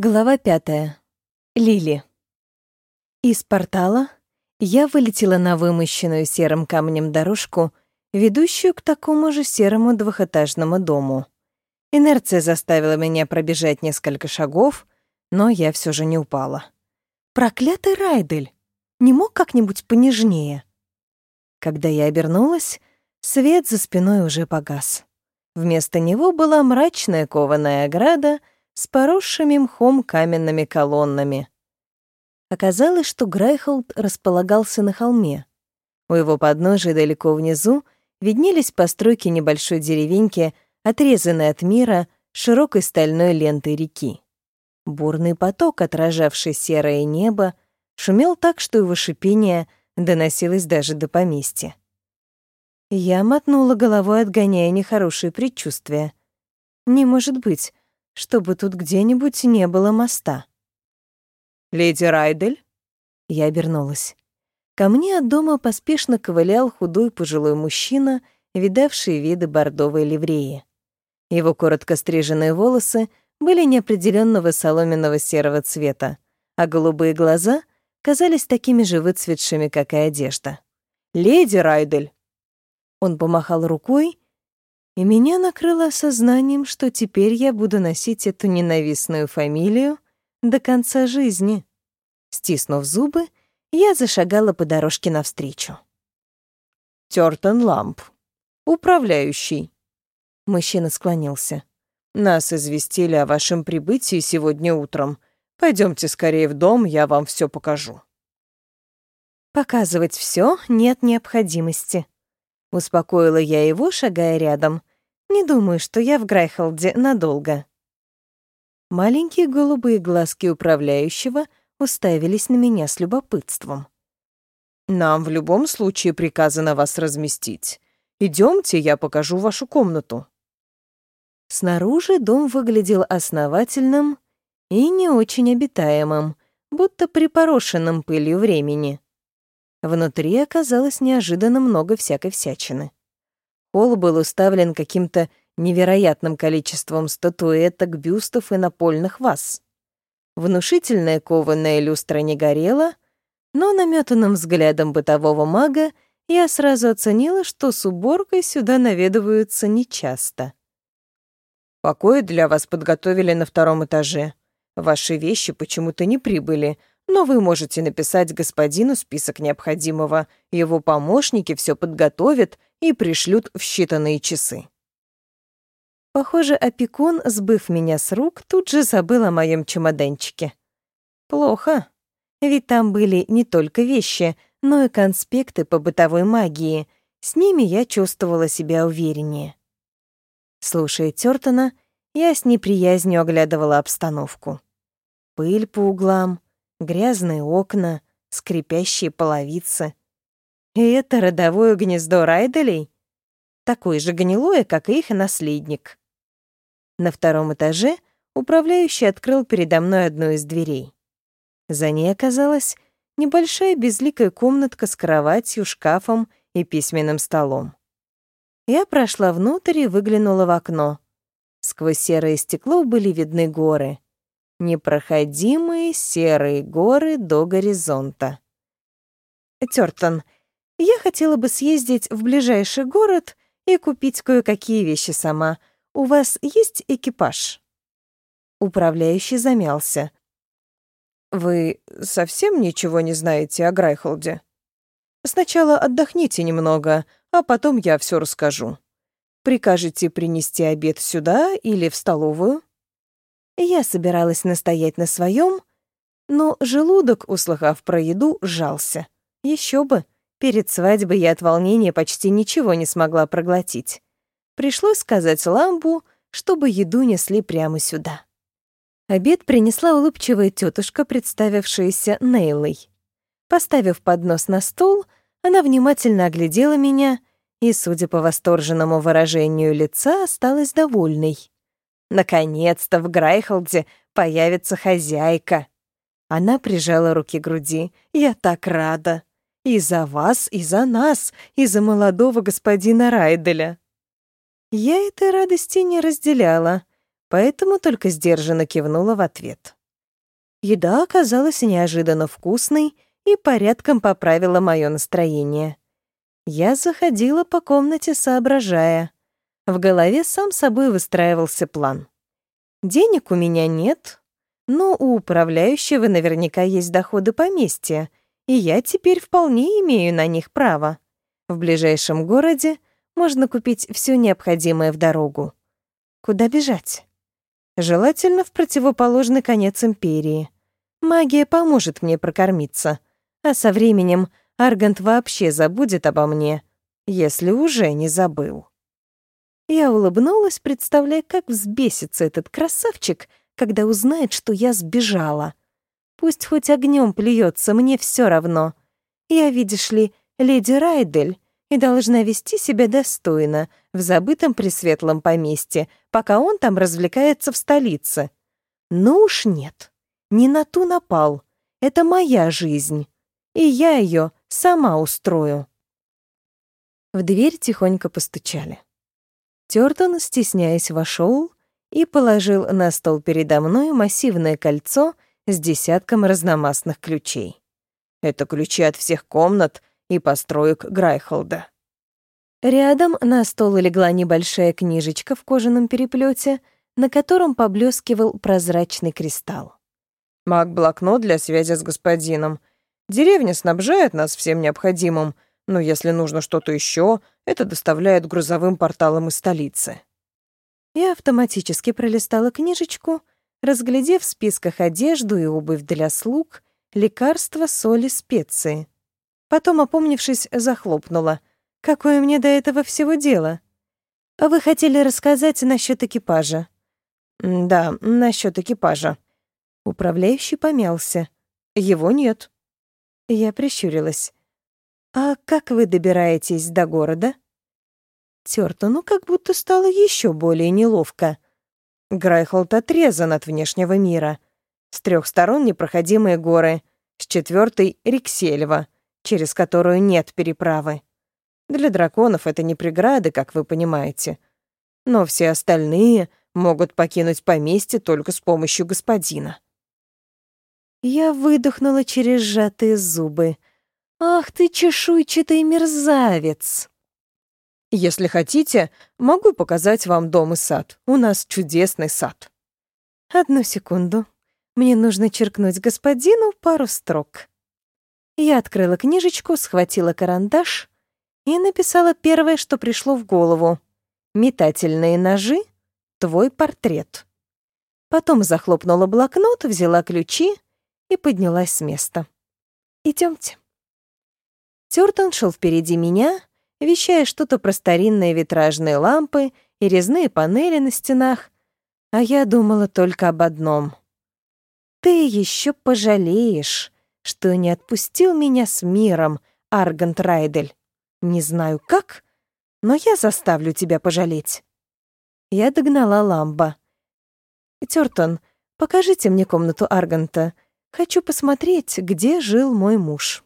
Глава пятая. Лили. Из портала я вылетела на вымощенную серым камнем дорожку, ведущую к такому же серому двухэтажному дому. Инерция заставила меня пробежать несколько шагов, но я все же не упала. Проклятый Райдель! Не мог как-нибудь понежнее? Когда я обернулась, свет за спиной уже погас. Вместо него была мрачная кованая ограда — с поросшими мхом каменными колоннами. Оказалось, что Грайхолд располагался на холме. У его подножия далеко внизу виднелись постройки небольшой деревеньки, отрезанной от мира широкой стальной лентой реки. Бурный поток, отражавший серое небо, шумел так, что его шипение доносилось даже до поместья. Я мотнула головой, отгоняя нехорошие предчувствия. Не может быть, чтобы тут где-нибудь не было моста. «Леди Райдель?» Я обернулась. Ко мне от дома поспешно ковылял худой пожилой мужчина, видавший виды бордовой ливреи. Его коротко стриженные волосы были неопределенного соломенного серого цвета, а голубые глаза казались такими же выцветшими, как и одежда. «Леди Райдель!» Он помахал рукой, и меня накрыло осознанием, что теперь я буду носить эту ненавистную фамилию до конца жизни. Стиснув зубы, я зашагала по дорожке навстречу. Тёртон Ламп, управляющий. Мужчина склонился. Нас известили о вашем прибытии сегодня утром. Пойдемте скорее в дом, я вам все покажу. Показывать все нет необходимости. Успокоила я его, шагая рядом. Не думаю, что я в Грайхолде надолго. Маленькие голубые глазки управляющего уставились на меня с любопытством. «Нам в любом случае приказано вас разместить. Идемте, я покажу вашу комнату». Снаружи дом выглядел основательным и не очень обитаемым, будто припорошенным пылью времени. Внутри оказалось неожиданно много всякой всячины. Холл был уставлен каким-то невероятным количеством статуэток, бюстов и напольных ваз. Внушительная кованая люстра не горела, но наметанным взглядом бытового мага я сразу оценила, что с уборкой сюда наведываются нечасто. «Покои для вас подготовили на втором этаже. Ваши вещи почему-то не прибыли, но вы можете написать господину список необходимого, его помощники все подготовят и пришлют в считанные часы. Похоже, опекун, сбыв меня с рук, тут же забыл о моем чемоданчике. Плохо, ведь там были не только вещи, но и конспекты по бытовой магии. С ними я чувствовала себя увереннее. Слушая Тёртона, я с неприязнью оглядывала обстановку. Пыль по углам, грязные окна, скрипящие половицы. И это родовое гнездо Райделей? Такое же гнилое, как и их наследник. На втором этаже управляющий открыл передо мной одну из дверей. За ней оказалась небольшая безликая комнатка с кроватью, шкафом и письменным столом. Я прошла внутрь и выглянула в окно. Сквозь серое стекло были видны горы непроходимые серые горы до горизонта. Тёртон, я хотела бы съездить в ближайший город и купить кое-какие вещи сама. У вас есть экипаж?» Управляющий замялся. «Вы совсем ничего не знаете о Грайхолде? Сначала отдохните немного, а потом я все расскажу. Прикажете принести обед сюда или в столовую?» Я собиралась настоять на своем, но желудок, услыхав про еду, сжался. Еще бы, перед свадьбой я от волнения почти ничего не смогла проглотить. Пришлось сказать ламбу, чтобы еду несли прямо сюда. Обед принесла улыбчивая тетушка, представившаяся Нейлой. Поставив поднос на стол, она внимательно оглядела меня и, судя по восторженному выражению лица, осталась довольной. Наконец-то в Грайхолде появится хозяйка. Она прижала руки к груди. Я так рада. И за вас, и за нас, и за молодого господина Райделя. Я этой радости не разделяла, поэтому только сдержанно кивнула в ответ. Еда оказалась неожиданно вкусной и порядком поправила мое настроение. Я заходила по комнате, соображая. В голове сам собой выстраивался план. Денег у меня нет, но у управляющего наверняка есть доходы поместья, и я теперь вполне имею на них право. В ближайшем городе можно купить все необходимое в дорогу. Куда бежать? Желательно в противоположный конец империи. Магия поможет мне прокормиться, а со временем Аргант вообще забудет обо мне, если уже не забыл. Я улыбнулась, представляя, как взбесится этот красавчик, когда узнает, что я сбежала. Пусть хоть огнем плюется, мне все равно. Я, видишь ли, леди Райдель, и должна вести себя достойно в забытом пресветлом поместье, пока он там развлекается в столице. Ну уж нет, не на ту напал. Это моя жизнь, и я ее сама устрою. В дверь тихонько постучали. Тёртон, стесняясь, вошел и положил на стол передо мной массивное кольцо с десятком разномастных ключей. Это ключи от всех комнат и построек Грайхолда. Рядом на стол легла небольшая книжечка в кожаном переплете, на котором поблескивал прозрачный кристалл. Маг-блокнот для связи с господином. Деревня снабжает нас всем необходимым, но если нужно что-то еще, это доставляет грузовым порталом из столицы. Я автоматически пролистала книжечку, разглядев в списках одежду и обувь для слуг, лекарства, соли, специи. Потом, опомнившись, захлопнула. Какое мне до этого всего дело? А вы хотели рассказать насчет экипажа? Да, насчет экипажа. Управляющий помялся. Его нет. Я прищурилась. А как вы добираетесь до города? ну как будто стало еще более неловко. Грайхолд отрезан от внешнего мира. С трех сторон непроходимые горы, с четвертой — Риксельва, через которую нет переправы. Для драконов это не преграды, как вы понимаете. Но все остальные могут покинуть поместье только с помощью господина. Я выдохнула через сжатые зубы. «Ах ты, чешуйчатый мерзавец!» Если хотите, могу показать вам дом и сад. У нас чудесный сад. Одну секунду. Мне нужно черкнуть господину пару строк. Я открыла книжечку, схватила карандаш и написала первое, что пришло в голову. «Метательные ножи. Твой портрет». Потом захлопнула блокнот, взяла ключи и поднялась с места. Идемте. Тёртон шел впереди меня, вещая что-то про старинные витражные лампы и резные панели на стенах, а я думала только об одном. «Ты еще пожалеешь, что не отпустил меня с миром, Аргант Райдель. Не знаю как, но я заставлю тебя пожалеть». Я догнала Ламба. «Тёртон, покажите мне комнату Арганта. Хочу посмотреть, где жил мой муж».